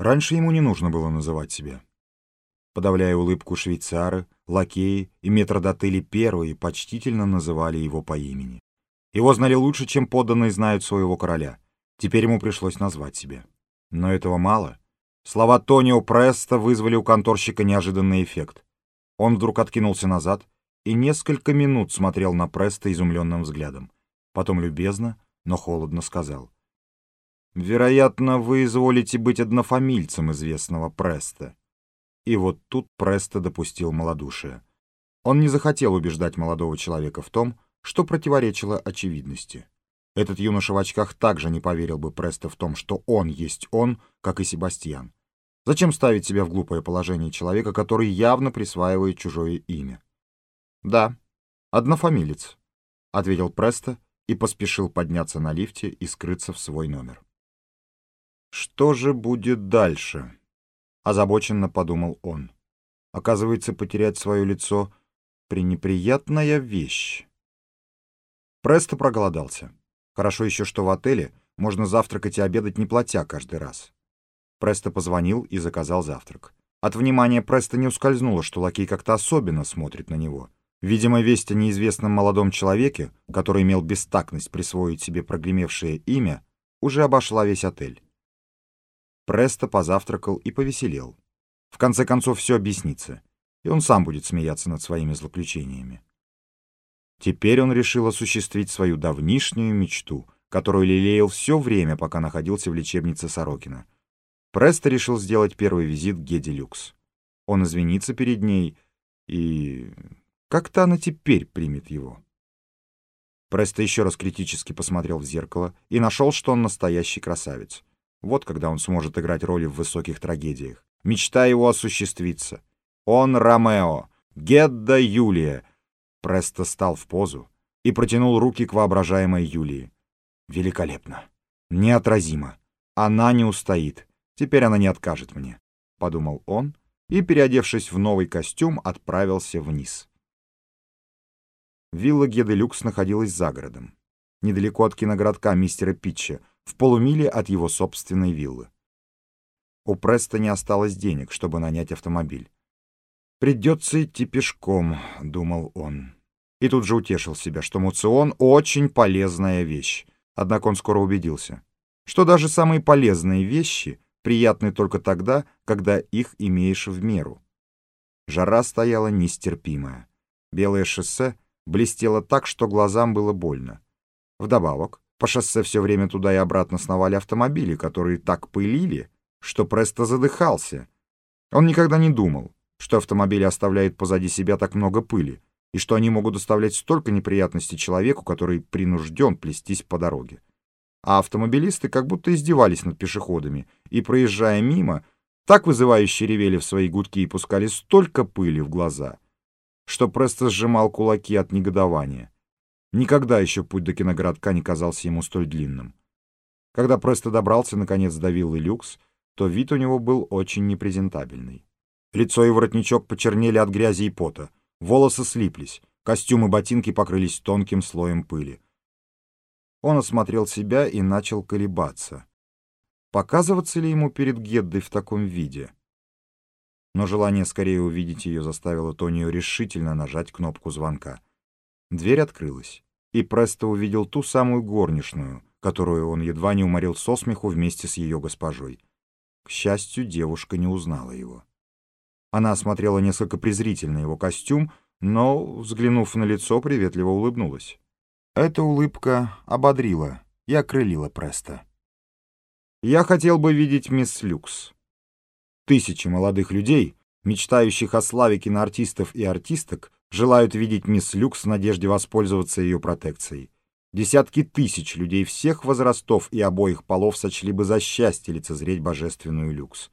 Раньше ему не нужно было называть себя. Подавляя улыбку швейцары, лакеи и метродотели первые почтительно называли его по имени. Его знали лучше, чем подданные знают своего короля. Теперь ему пришлось назвать себя. Но этого мало. Слова Тонио Преста вызвали у конторщика неожиданный эффект. Он вдруг откинулся назад и несколько минут смотрел на Преста изумленным взглядом. Потом любезно, но холодно сказал. «Вероятно, вы изволите быть однофамильцем известного Преста». И вот тут Преста допустил малодушие. Он не захотел убеждать молодого человека в том, что противоречило очевидности. Этот юноша в очках также не поверил бы Преста в том, что он есть он, как и Себастьян. Зачем ставить себя в глупое положение человека, который явно присваивает чужое имя? «Да, однофамилец», — ответил Преста и поспешил подняться на лифте и скрыться в свой номер. «Что же будет дальше?» — озабоченно подумал он. «Оказывается, потерять свое лицо — пренеприятная вещь». Престо проголодался. Хорошо еще, что в отеле можно завтракать и обедать, не платя каждый раз. Престо позвонил и заказал завтрак. От внимания Преста не ускользнуло, что лакей как-то особенно смотрит на него. Видимо, весть о неизвестном молодом человеке, который имел бестактность присвоить себе прогремевшее имя, уже обошла весь отель. Престо позавтракал и повеселел. В конце концов, все объяснится, и он сам будет смеяться над своими злоключениями. Теперь он решил осуществить свою давнишнюю мечту, которую лелеял все время, пока находился в лечебнице Сорокина. Престо решил сделать первый визит к Геде Люкс. Он извинится перед ней, и как-то она теперь примет его. Престо еще раз критически посмотрел в зеркало и нашел, что он настоящий красавец. Вот когда он сможет играть роли в высоких трагедиях. Мечта его осуществится. Он Ромео, Гедда Юлия, Престо стал в позу и протянул руки к воображаемой Юлии. Великолепно. Неотразимо. Она не устоит. Теперь она не откажет мне, — подумал он и, переодевшись в новый костюм, отправился вниз. Вилла Геделюкс находилась за городом, недалеко от киногородка мистера Питча, в полумиле от его собственной виллы. У Преста не осталось денег, чтобы нанять автомобиль. «Придется идти пешком», — думал он. И тут же утешил себя, что муцион — очень полезная вещь. Однако он скоро убедился, что даже самые полезные вещи приятны только тогда, когда их имеешь в меру. Жара стояла нестерпимая. Белое шоссе блестело так, что глазам было больно. Вдобавок, по шоссе все время туда и обратно сновали автомобили, которые так пылили, что Престо задыхался. Он никогда не думал, что автомобили оставляют позади себя так много пыли, и что они могут доставлять столько неприятностей человеку, который принужден плестись по дороге. А автомобилисты как будто издевались над пешеходами, и, проезжая мимо, так вызывающе ревели в свои гудки и пускали столько пыли в глаза, что просто сжимал кулаки от негодования. Никогда еще путь до киногородка не казался ему столь длинным. Когда Престо добрался, наконец, до виллы Люкс, то вид у него был очень непрезентабельный. Лицо и воротничок почернели от грязи и пота. Волосы слиплись. Костюм и ботинки покрылись тонким слоем пыли. Он осмотрел себя и начал колебаться. Показываться ли ему перед Геддой в таком виде? Но желание скорее увидеть ее заставило Тонио решительно нажать кнопку звонка. Дверь открылась, и Престо увидел ту самую горничную, которую он едва не уморил со смеху вместе с ее госпожой. К счастью, девушка не узнала его. Она осмотрела несколько презрительно его костюм, но, взглянув на лицо, приветливо улыбнулась. Эта улыбка ободрила и окрылила Преста. «Я хотел бы видеть мисс Люкс». Тысячи молодых людей, мечтающих о славе киноартистов и артисток, желают видеть мисс Люкс в надежде воспользоваться ее протекцией. Десятки тысяч людей всех возрастов и обоих полов сочли бы за счастье лицезреть божественную Люкс.